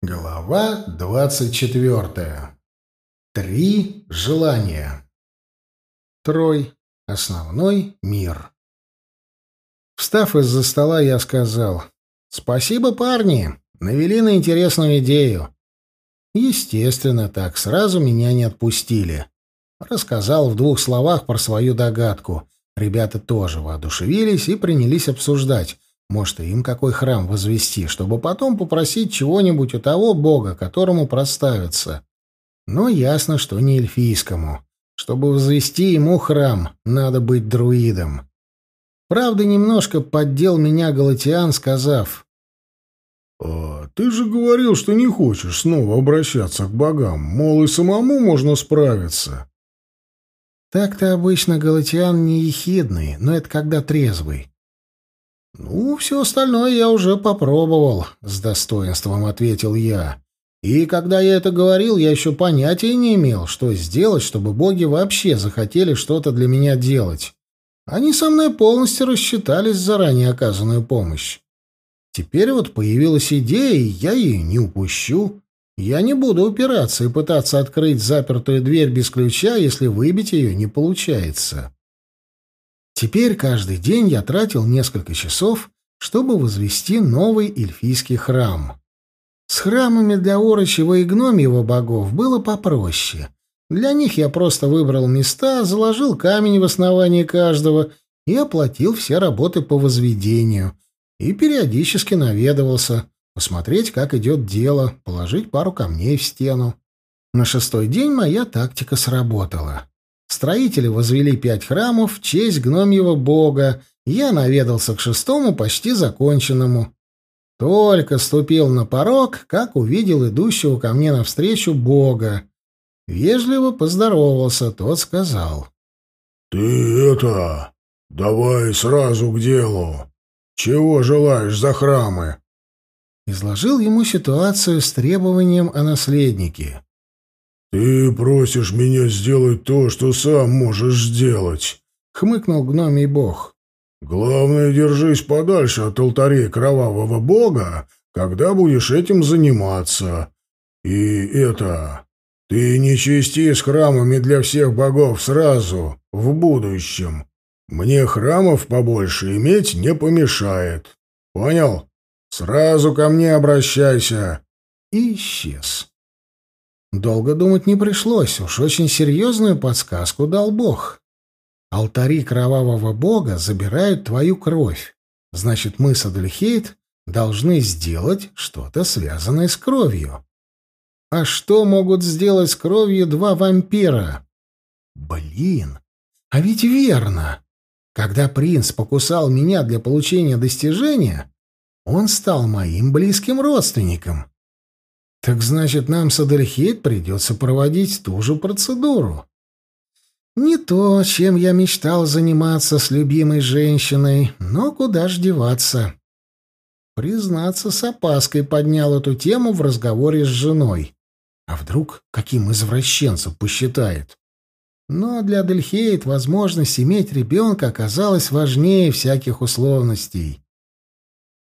Глава двадцать четвертая. Три желания. Трой. Основной мир. Встав из-за стола, я сказал, «Спасибо, парни, навели на интересную идею». Естественно, так сразу меня не отпустили. Рассказал в двух словах про свою догадку. Ребята тоже воодушевились и принялись обсуждать, может, и им какой храм возвести, чтобы потом попросить чего-нибудь у того бога, которому проставиться. Но ясно, что не эльфийскому. Чтобы возвести ему храм, надо быть друидом. Правда, немножко поддел меня Галатиан, сказав... «А ты же говорил, что не хочешь снова обращаться к богам, мол, и самому можно справиться». Так-то обычно Галатиан не ехидный, но это когда трезвый. «Ну, все остальное я уже попробовал», — с достоинством ответил я. «И когда я это говорил, я еще понятия не имел, что сделать, чтобы боги вообще захотели что-то для меня делать. Они со мной полностью рассчитались за ранее оказанную помощь. Теперь вот появилась идея, и я ее не упущу. Я не буду упираться и пытаться открыть запертую дверь без ключа, если выбить ее не получается». Теперь каждый день я тратил несколько часов, чтобы возвести новый эльфийский храм. С храмами для орочего и гномьего богов было попроще. Для них я просто выбрал места, заложил камень в основании каждого и оплатил все работы по возведению. И периодически наведывался, посмотреть, как идет дело, положить пару камней в стену. На шестой день моя тактика сработала. Строители возвели пять храмов в честь гномьего бога. Я наведался к шестому, почти законченному. Только ступил на порог, как увидел идущего ко мне навстречу бога. Вежливо поздоровался, тот сказал. «Ты это... Давай сразу к делу. Чего желаешь за храмы?» Изложил ему ситуацию с требованием о наследнике. «Ты просишь меня сделать то, что сам можешь сделать», — хмыкнул гномий бог. «Главное, держись подальше от алтарей кровавого бога, когда будешь этим заниматься. И это... Ты не чисти с храмами для всех богов сразу, в будущем. Мне храмов побольше иметь не помешает. Понял? Сразу ко мне обращайся». И исчез. Долго думать не пришлось, уж очень серьезную подсказку дал Бог. Алтари кровавого бога забирают твою кровь. Значит, мы с Адельхейт должны сделать что-то, связанное с кровью. А что могут сделать с кровью два вампира? Блин, а ведь верно. Когда принц покусал меня для получения достижения, он стал моим близким родственником. Так значит, нам с Адельхейт придется проводить ту же процедуру. Не то, чем я мечтал заниматься с любимой женщиной, но куда ж деваться. Признаться, с опаской поднял эту тему в разговоре с женой. А вдруг каким извращенцем посчитает? Но для Адельхейт возможность иметь ребенка оказалась важнее всяких условностей.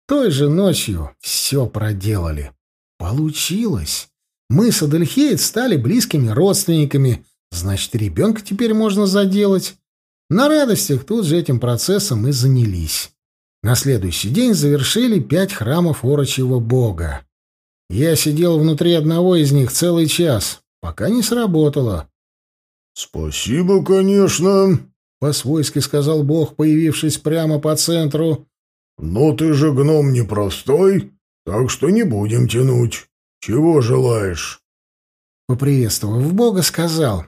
Той же ночью все проделали. Получилось. Мы с Адельхейт стали близкими родственниками, значит, ребенка теперь можно заделать. На радостях тут же этим процессом и занялись. На следующий день завершили пять храмов орочьего бога. Я сидел внутри одного из них целый час, пока не сработало. «Спасибо, конечно», — по-свойски сказал бог, появившись прямо по центру. «Но ты же гном непростой. Так что не будем тянуть. Чего желаешь?» Поприветствовав Бога, сказал.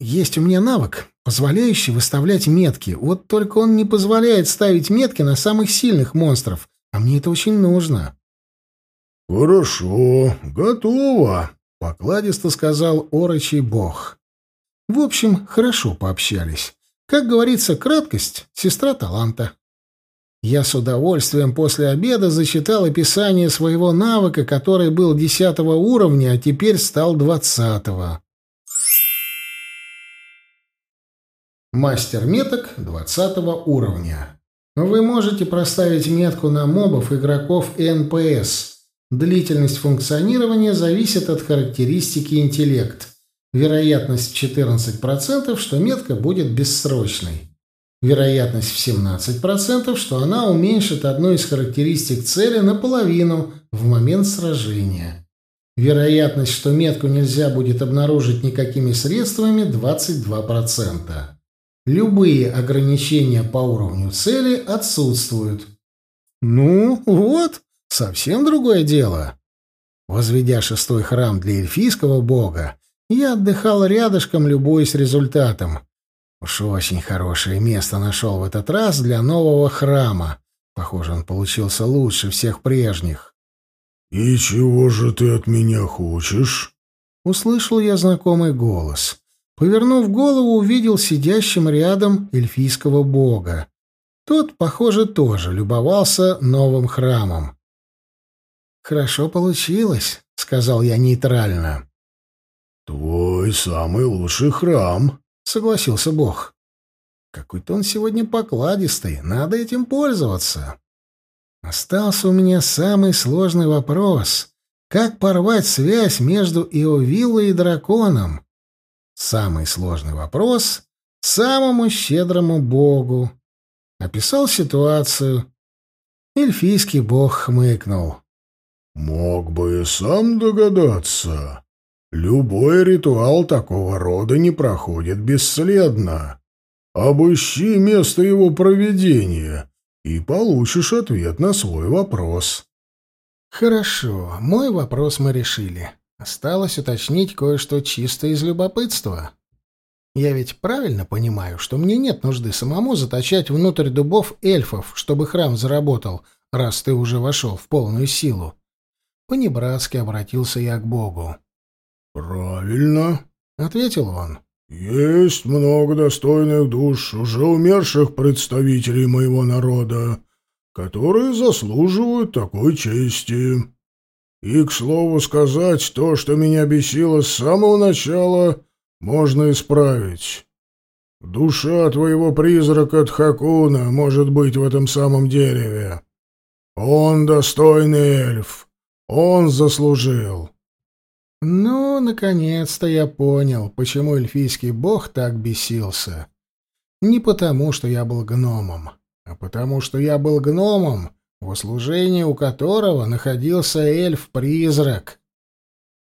«Есть у меня навык, позволяющий выставлять метки. Вот только он не позволяет ставить метки на самых сильных монстров, а мне это очень нужно». «Хорошо, готово», — покладисто сказал орочий бог. В общем, хорошо пообщались. Как говорится, краткость — сестра таланта. Я с удовольствием после обеда зачитал описание своего навыка, который был десятого уровня, а теперь стал двадцатого. Мастер меток двадцатого уровня. Вы можете проставить метку на мобов, игроков и НПС. Длительность функционирования зависит от характеристики интеллект. Вероятность в 14%, что метка будет бессрочной. Вероятность в 17%, что она уменьшит одну из характеристик цели наполовину в момент сражения. Вероятность, что метку нельзя будет обнаружить никакими средствами, 22%. Любые ограничения по уровню цели отсутствуют. Ну, вот, совсем другое дело. Возведя шестой храм для эльфийского бога, я отдыхал рядышком, любуясь результатом. Уж очень хорошее место нашел в этот раз для нового храма. Похоже, он получился лучше всех прежних. «И чего же ты от меня хочешь?» Услышал я знакомый голос. Повернув голову, увидел сидящим рядом эльфийского бога. Тот, похоже, тоже любовался новым храмом. «Хорошо получилось», — сказал я нейтрально. «Твой самый лучший храм», — согласился Бог. «Какой-то он сегодня покладистый, надо этим пользоваться». Остался у меня самый сложный вопрос. Как порвать связь между Иовиллой и драконом? Самый сложный вопрос самому щедрому богу. Описал ситуацию. Эльфийский бог хмыкнул. «Мог бы и сам догадаться. Любой ритуал такого рода не проходит бесследно. Обыщи место его проведения и получишь ответ на свой вопрос. Хорошо, мой вопрос мы решили. Осталось уточнить кое-что чисто из любопытства. Я ведь правильно понимаю, что мне нет нужды самому заточать внутрь дубов эльфов, чтобы храм заработал, раз ты уже вошел в полную силу. По-небратски обратился я к Богу. «Правильно», — ответил он. «Есть много достойных душ, уже умерших представителей моего народа, которые заслуживают такой чести. И, к слову сказать, то, что меня бесило с самого начала, можно исправить. Душа твоего призрака Тхакуна может быть в этом самом дереве. Он достойный эльф, он заслужил». Ну, наконец-то я понял, почему эльфийский бог так бесился. Не потому, что я был гномом, а потому, что я был гномом, в услужении у которого находился эльф-призрак.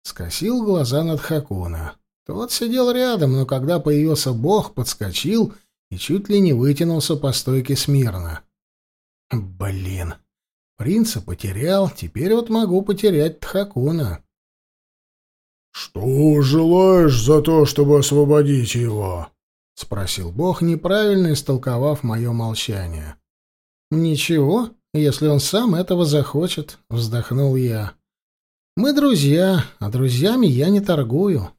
Скосил глаза над Хакуна. Тот сидел рядом, но когда появился бог, подскочил и чуть ли не вытянулся по стойке смирно. Блин, принца потерял, теперь вот могу потерять Тхакуна. «Что желаешь за то, чтобы освободить его?» — спросил Бог, неправильно истолковав мое молчание. «Ничего, если он сам этого захочет», — вздохнул я. «Мы друзья, а друзьями я не торгую».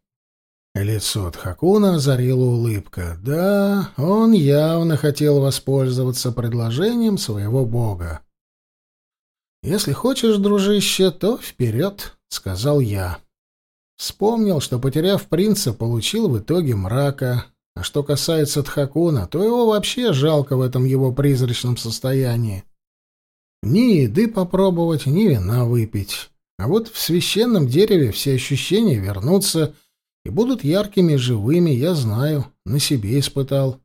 Лицо Тхакуна озарила улыбка. Да, он явно хотел воспользоваться предложением своего бога. «Если хочешь, дружище, то вперед», — сказал я. Вспомнил, что, потеряв принца, получил в итоге мрака. А что касается Тхакуна, то его вообще жалко в этом его призрачном состоянии. Ни еды попробовать, ни вина выпить. А вот в священном дереве все ощущения вернутся и будут яркими живыми, я знаю, на себе испытал.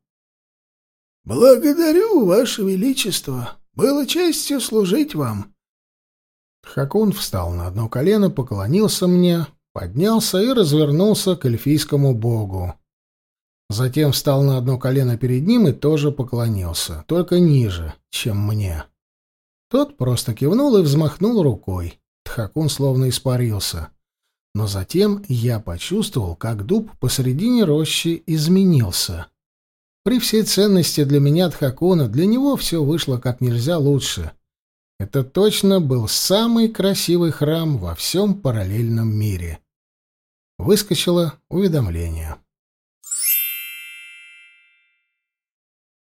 «Благодарю, Ваше Величество. Было честью служить вам». Хакун встал на одно колено, поклонился мне, поднялся и развернулся к эльфийскому богу. Затем встал на одно колено перед ним и тоже поклонился, только ниже, чем мне. Тот просто кивнул и взмахнул рукой. Тхакун словно испарился. Но затем я почувствовал, как дуб посредине рощи изменился. При всей ценности для меня Тхакуна, для него все вышло как нельзя лучше. Это точно был самый красивый храм во всем параллельном мире. Выскочило уведомление.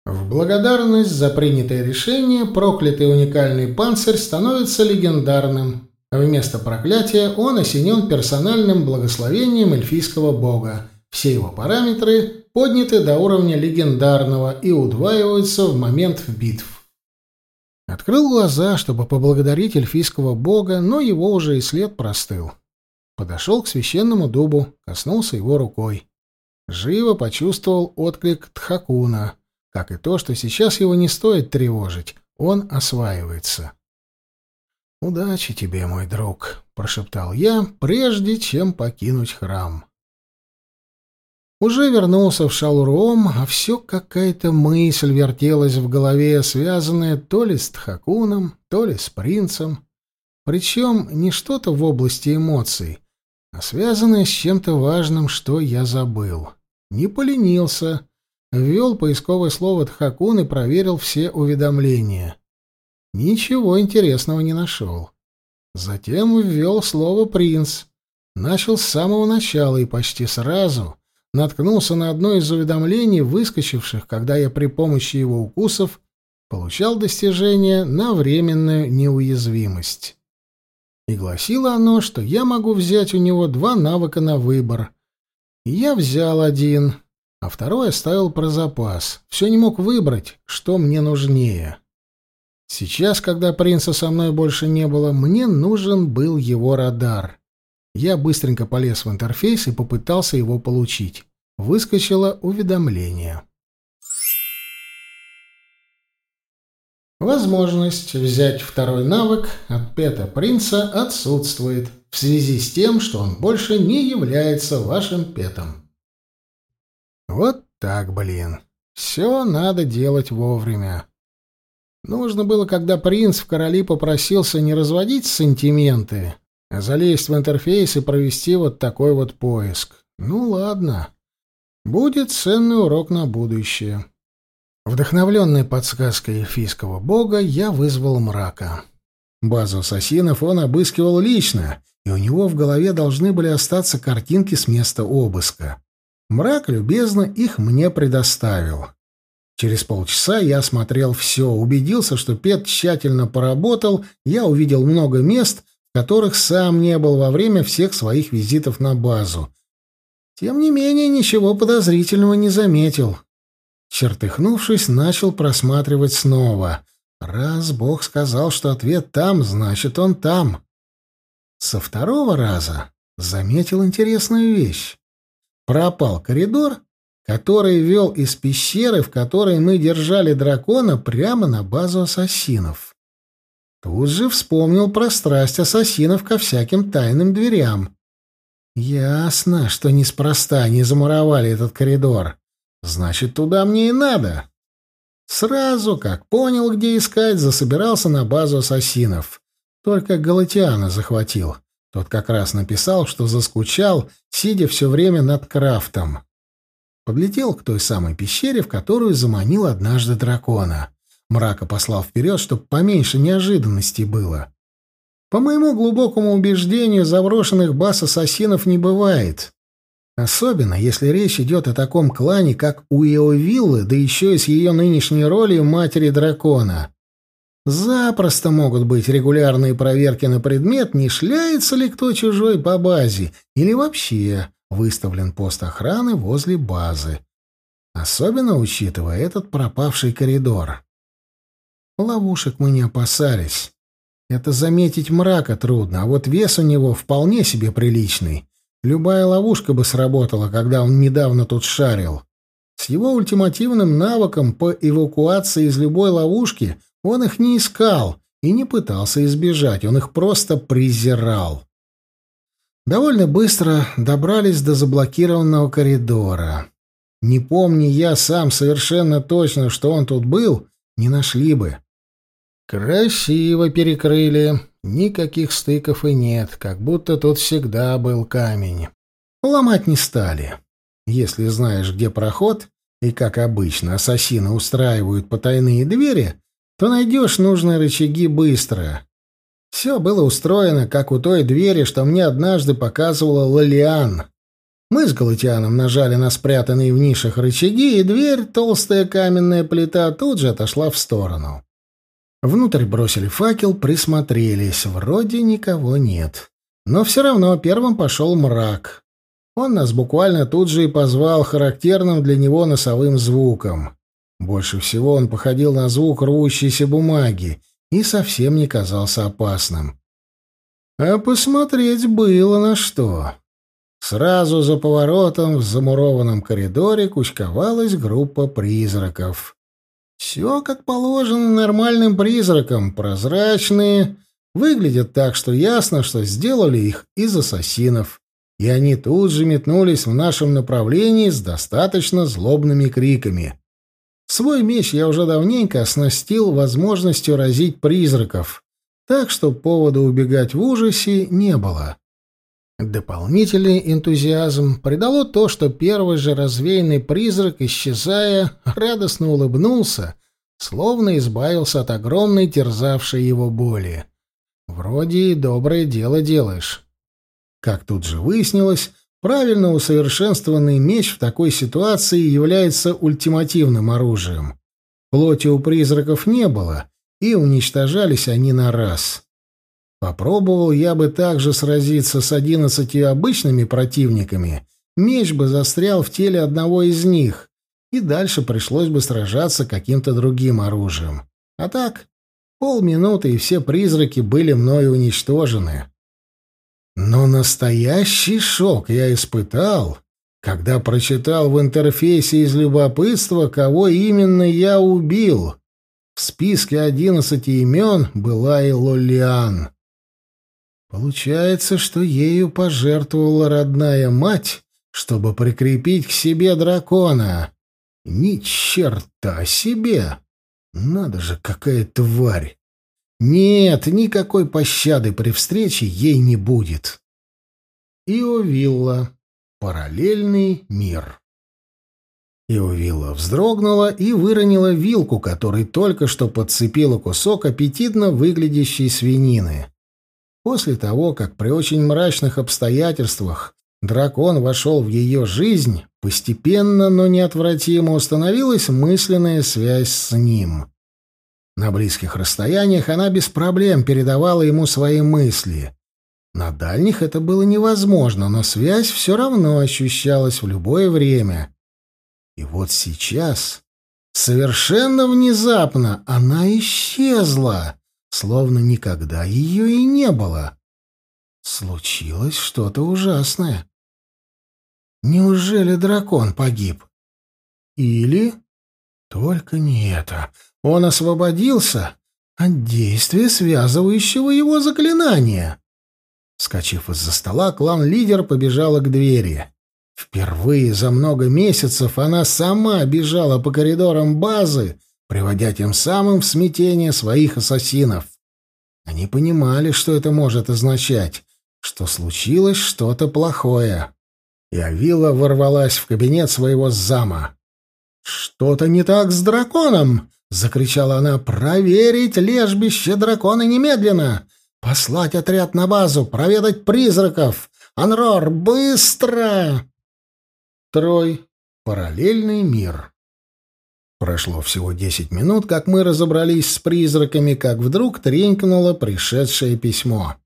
В благодарность за принятое решение проклятый уникальный панцирь становится легендарным. Вместо проклятия он осенен персональным благословением эльфийского бога. Все его параметры подняты до уровня легендарного и удваиваются в момент битв. Открыл глаза, чтобы поблагодарить эльфийского бога, но его уже и след простыл. Подошел к священному дубу, коснулся его рукой. Живо почувствовал отклик Тхакуна, как и то, что сейчас его не стоит тревожить, он осваивается. «Удачи тебе, мой друг», — прошептал я, прежде чем покинуть храм. Уже вернулся в Шалуром, а все какая-то мысль вертелась в голове, связанная то ли с Тхакуном, то ли с принцем. Причем не что-то в области эмоций, а связанное с чем-то важным, что я забыл. Не поленился, ввел поисковое слово Тхакун и проверил все уведомления. Ничего интересного не нашел. Затем ввел слово «принц». Начал с самого начала и почти сразу наткнулся на одно из уведомлений, выскочивших, когда я при помощи его укусов получал достижение на временную неуязвимость. И гласило оно, что я могу взять у него два навыка на выбор. И я взял один, а второй оставил про запас. Все не мог выбрать, что мне нужнее. Сейчас, когда принца со мной больше не было, мне нужен был его радар. Я быстренько полез в интерфейс и попытался его получить. Выскочило уведомление. Возможность взять второй навык от Пета Принца отсутствует в связи с тем, что он больше не является вашим петом. Вот так, блин. Все надо делать вовремя. Нужно было, когда принц в короли попросился не разводить сантименты, залезть в интерфейс и провести вот такой вот поиск. Ну ладно. Будет ценный урок на будущее. Вдохновленный подсказкой эльфийского бога, я вызвал мрака. Базу ассасинов он обыскивал лично, и у него в голове должны были остаться картинки с места обыска. Мрак любезно их мне предоставил. Через полчаса я осмотрел все, убедился, что Пет тщательно поработал, я увидел много мест, которых сам не был во время всех своих визитов на базу. Тем не менее, ничего подозрительного не заметил. Чертыхнувшись, начал просматривать снова. Раз Бог сказал, что ответ там, значит, он там. Со второго раза заметил интересную вещь. Пропал коридор, который вел из пещеры, в которой мы держали дракона, прямо на базу ассасинов. Тут же вспомнил про страсть ассасинов ко всяким тайным дверям. Ясно, что неспроста они замуровали этот коридор. Значит, туда мне и надо. Сразу, как понял, где искать, засобирался на базу ассасинов. Только Галатиана захватил. Тот как раз написал, что заскучал, сидя все время над крафтом. Подлетел к той самой пещере, в которую заманил однажды дракона. Мрака послал вперед, чтобы поменьше неожиданностей было. По моему глубокому убеждению, заброшенных баз ассасинов не бывает. Особенно, если речь идет о таком клане, как у да еще и с ее нынешней ролью матери дракона. Запросто могут быть регулярные проверки на предмет, не шляется ли кто чужой по базе, или вообще выставлен пост охраны возле базы. Особенно учитывая этот пропавший коридор. Ловушек мы не опасались. Это заметить мрака трудно, а вот вес у него вполне себе приличный. Любая ловушка бы сработала, когда он недавно тут шарил. С его ультимативным навыком по эвакуации из любой ловушки он их не искал и не пытался избежать, он их просто презирал. Довольно быстро добрались до заблокированного коридора. Не помни я сам совершенно точно, что он тут был, не нашли бы. Красиво перекрыли. Никаких стыков и нет, как будто тут всегда был камень. Ломать не стали. Если знаешь, где проход, и, как обычно, ассасины устраивают потайные двери, то найдешь нужные рычаги быстро. Все было устроено, как у той двери, что мне однажды показывала Лалиан. Мы с Галатианом нажали на спрятанные в нишах рычаги, и дверь, толстая каменная плита, тут же отошла в сторону. Внутрь бросили факел, присмотрелись. Вроде никого нет. Но все равно первым пошел мрак. Он нас буквально тут же и позвал характерным для него носовым звуком. Больше всего он походил на звук рвущейся бумаги, и совсем не казался опасным. А посмотреть было на что. Сразу за поворотом в замурованном коридоре кучковалась группа призраков. Все как положено нормальным призракам, прозрачные, выглядят так, что ясно, что сделали их из ассасинов. И они тут же метнулись в нашем направлении с достаточно злобными криками. Свой меч я уже давненько оснастил возможностью разить призраков, так что повода убегать в ужасе не было. Дополнительный энтузиазм придало то, что первый же развеянный призрак, исчезая, радостно улыбнулся, словно избавился от огромной терзавшей его боли. Вроде и доброе дело делаешь. Как тут же выяснилось, правильно усовершенствованный меч в такой ситуации является ультимативным оружием. Плоти у призраков не было, и уничтожались они на раз. Попробовал я бы также сразиться с одиннадцатью обычными противниками, меч бы застрял в теле одного из них, и дальше пришлось бы сражаться каким-то другим оружием. А так, полминуты, и все призраки были мною уничтожены. Но настоящий шок я испытал, когда прочитал в интерфейсе из любопытства, кого именно я убил. В списке одиннадцати имен была и Лолиан. Получается, что ею пожертвовала родная мать, чтобы прикрепить к себе дракона. Ни черта себе! Надо же, какая тварь! Нет, никакой пощады при встрече ей не будет. Иовилла. Параллельный мир. Иовилла вздрогнула и выронила вилку, которой только что подцепила кусок аппетитно выглядящей свинины. После того, как при очень мрачных обстоятельствах дракон вошел в ее жизнь, постепенно, но неотвратимо установилась мысленная связь с ним. На близких расстояниях она без проблем передавала ему свои мысли. На дальних это было невозможно, но связь все равно ощущалась в любое время. И вот сейчас, совершенно внезапно, она исчезла словно никогда ее и не было. Случилось что-то ужасное. Неужели дракон погиб? Или... Только не это. Он освободился от действия связывающего его заклинания. Скочив из-за стола, клан-лидер побежала к двери. Впервые за много месяцев она сама бежала по коридорам базы, приводя тем самым в смятение своих ассасинов. Они понимали, что это может означать, что случилось что-то плохое. И Авила ворвалась в кабинет своего зама. «Что-то не так с драконом!» — закричала она. «Проверить лежбище дракона немедленно! Послать отряд на базу, проведать призраков! Анрор, быстро!» Трой. Параллельный мир. Прошло всего десять минут, как мы разобрались с призраками, как вдруг тренькнуло пришедшее письмо.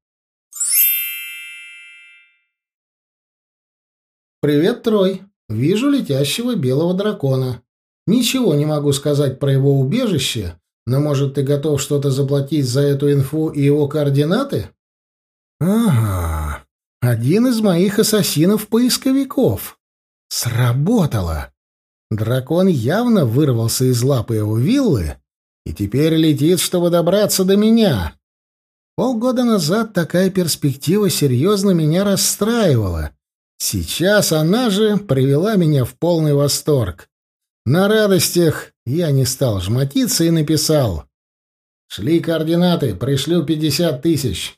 «Привет, Трой. Вижу летящего белого дракона. Ничего не могу сказать про его убежище, но, может, ты готов что-то заплатить за эту инфу и его координаты?» «Ага. Один из моих ассасинов-поисковиков. Сработало!» Дракон явно вырвался из лапы его виллы и теперь летит, чтобы добраться до меня. Полгода назад такая перспектива серьезно меня расстраивала. Сейчас она же привела меня в полный восторг. На радостях я не стал жмотиться и написал. «Шли координаты, пришлю пятьдесят тысяч».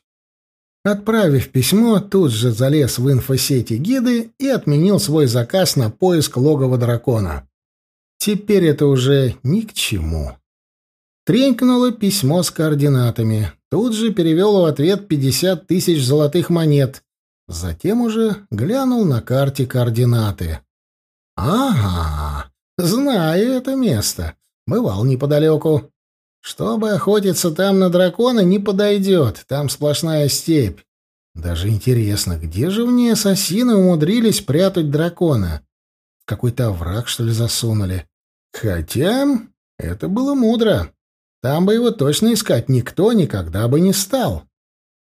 Отправив письмо, тут же залез в инфосети гиды и отменил свой заказ на поиск логова дракона. Теперь это уже ни к чему. Тренькнуло письмо с координатами. Тут же перевел в ответ 50 тысяч золотых монет. Затем уже глянул на карте координаты. «Ага, знаю это место. Бывал неподалеку. Чтобы охотиться там на дракона, не подойдет, там сплошная степь. Даже интересно, где же в ней ассасины умудрились прятать дракона? Какой-то овраг, что ли, засунули? Хотя это было мудро. там бы его точно искать никто никогда бы не стал.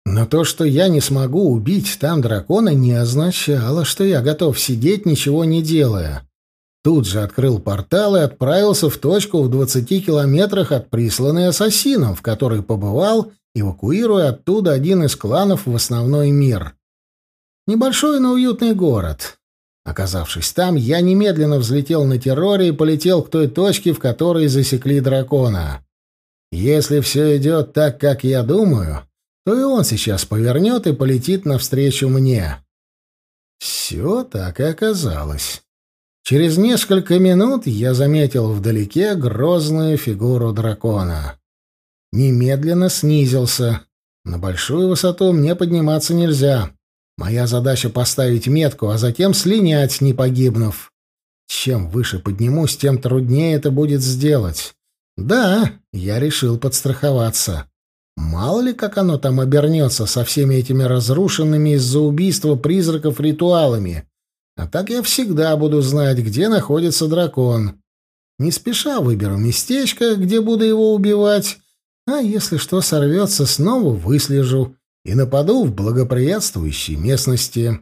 Но то, что я не смогу убить там дракона, не означало, что я готов сидеть, ничего не делая. Тут же открыл портал и отправился в точку в двадцати километрах от присланной ассасином, в которой побывал, эвакуируя оттуда один из кланов в основной мир. Небольшой, но уютный город. Оказавшись там, я немедленно взлетел на терроре и полетел к той точке, в которой засекли дракона. Если все идет так, как я думаю, то и он сейчас повернет и полетит навстречу мне. Все так и оказалось. Через несколько минут я заметил вдалеке грозную фигуру дракона. Немедленно снизился. На большую высоту мне подниматься нельзя. Моя задача поставить метку, а затем слинять, не погибнув. Чем выше поднимусь, тем труднее это будет сделать. Да, я решил подстраховаться. Мало ли, как оно там обернется со всеми этими разрушенными из-за убийства призраков ритуалами. А так я всегда буду знать, где находится дракон. Не спеша выберу местечко, где буду его убивать, а если что сорвется, снова выслежу и нападу в благоприятствующей местности.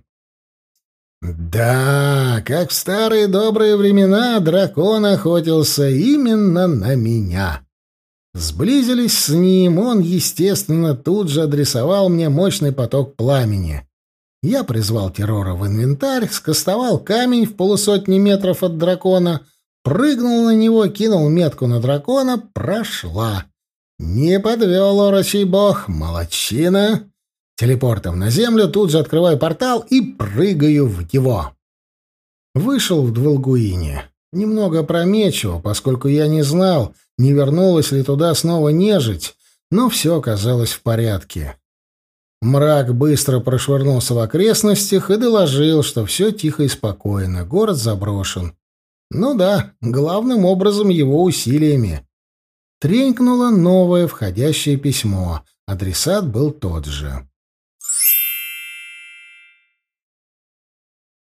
Да, как в старые добрые времена дракон охотился именно на меня. Сблизились с ним, он, естественно, тут же адресовал мне мощный поток пламени. Я призвал террора в инвентарь, скостовал камень в полусотни метров от дракона, прыгнул на него, кинул метку на дракона, прошла. Не подвел орочий бог, молодчина. Телепортом на землю, тут же открываю портал и прыгаю в него. Вышел в Дволгуине. Немного опрометчиво, поскольку я не знал, не вернулась ли туда снова нежить, но все оказалось в порядке. Мрак быстро прошвырнулся в окрестностях и доложил, что все тихо и спокойно, город заброшен. Ну да, главным образом его усилиями. Тренькнуло новое входящее письмо. Адресат был тот же.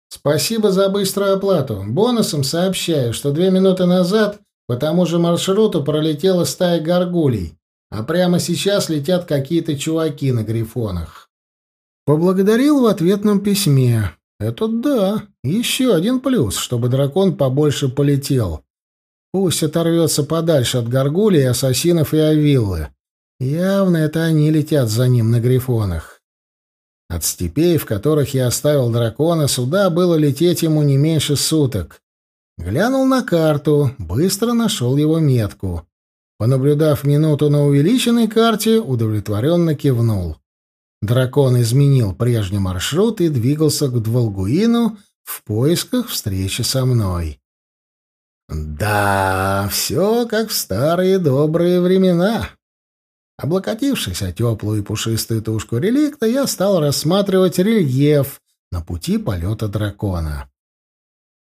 Спасибо за быструю оплату. Бонусом сообщаю, что две минуты назад по тому же маршруту пролетела стая горгулей, а прямо сейчас летят какие-то чуваки на грифонах. Поблагодарил в ответном письме. Это да, еще один плюс, чтобы дракон побольше полетел. Пусть оторвется подальше от горгулей, ассасинов и авиллы. Явно это они летят за ним на грифонах. От степей, в которых я оставил дракона, сюда было лететь ему не меньше суток. Глянул на карту, быстро нашел его метку. Понаблюдав минуту на увеличенной карте, удовлетворенно кивнул. Дракон изменил прежний маршрут и двигался к Дволгуину в поисках встречи со мной. Да, все как в старые добрые времена. Облокотившись о теплую и пушистую тушку реликта, я стал рассматривать рельеф на пути полета дракона.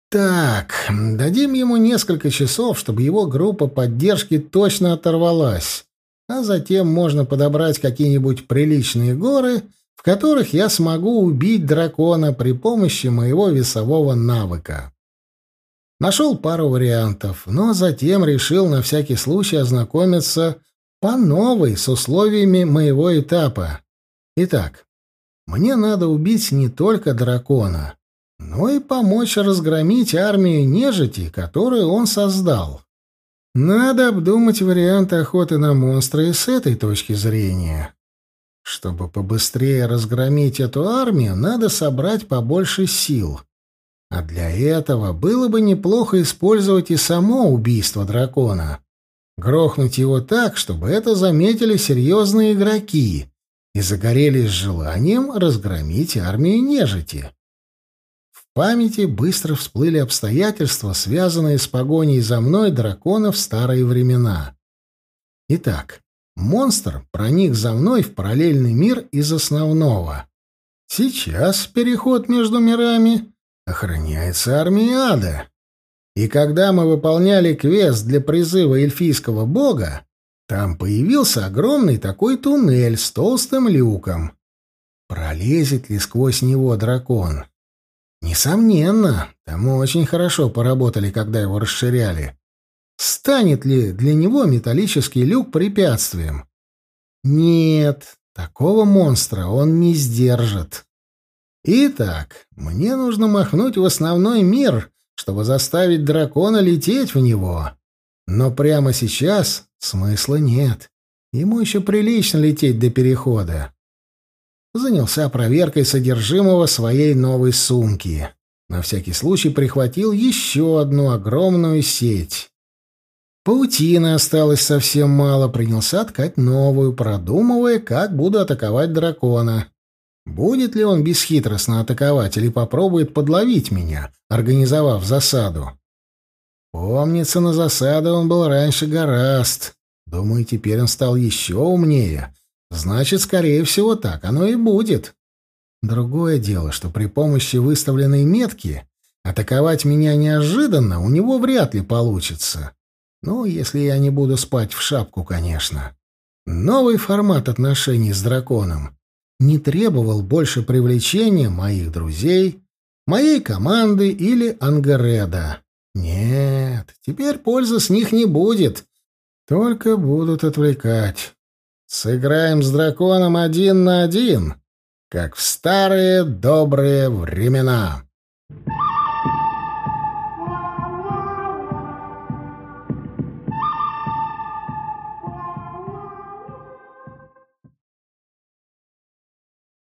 Так, дадим ему несколько часов, чтобы его группа поддержки точно оторвалась, а затем можно подобрать какие-нибудь приличные горы, в которых я смогу убить дракона при помощи моего весового навыка. Нашел пару вариантов, но затем решил на всякий случай ознакомиться по новой, с условиями моего этапа. Итак, мне надо убить не только дракона, но и помочь разгромить армию нежити, которую он создал. Надо обдумать варианты охоты на монстра и с этой точки зрения. Чтобы побыстрее разгромить эту армию, надо собрать побольше сил. А для этого было бы неплохо использовать и само убийство дракона. Грохнуть его так, чтобы это заметили серьезные игроки и загорелись желанием разгромить армию нежити. Памяти быстро всплыли обстоятельства, связанные с погоней за мной дракона в старые времена. Итак, монстр проник за мной в параллельный мир из основного. Сейчас переход между мирами охраняется армией ада. И когда мы выполняли квест для призыва эльфийского бога, там появился огромный такой туннель с толстым люком. Пролезет ли сквозь него дракон? Несомненно, мы очень хорошо поработали, когда его расширяли. станет ли для него металлический люк препятствием. Нет, такого монстра он не сдержит. Итак, мне нужно махнуть в основной мир, чтобы заставить дракона лететь в него. Но прямо сейчас смысла нет. Ему еще прилично лететь до перехода. Занялся проверкой содержимого своей новой сумки. На всякий случай прихватил еще одну огромную сеть. Паутины осталось совсем мало, принялся ткать новую, продумывая, как буду атаковать дракона. Будет ли он бесхитростно атаковать или попробует подловить меня, организовав засаду? Помнится, на засаду он был раньше гораст. Думаю, теперь он стал еще умнее. Значит, скорее всего, так оно и будет. Другое дело, что при помощи выставленной метки атаковать меня неожиданно у него вряд ли получится. Ну, если я не буду спать в шапку, конечно. Новый формат отношений с драконом не требовал больше привлечения моих друзей, моей команды или Ангареда. Нет, теперь пользы с них не будет, только будут отвлекать. Сыграем с драконом один на один, как в старые добрые времена. Thank.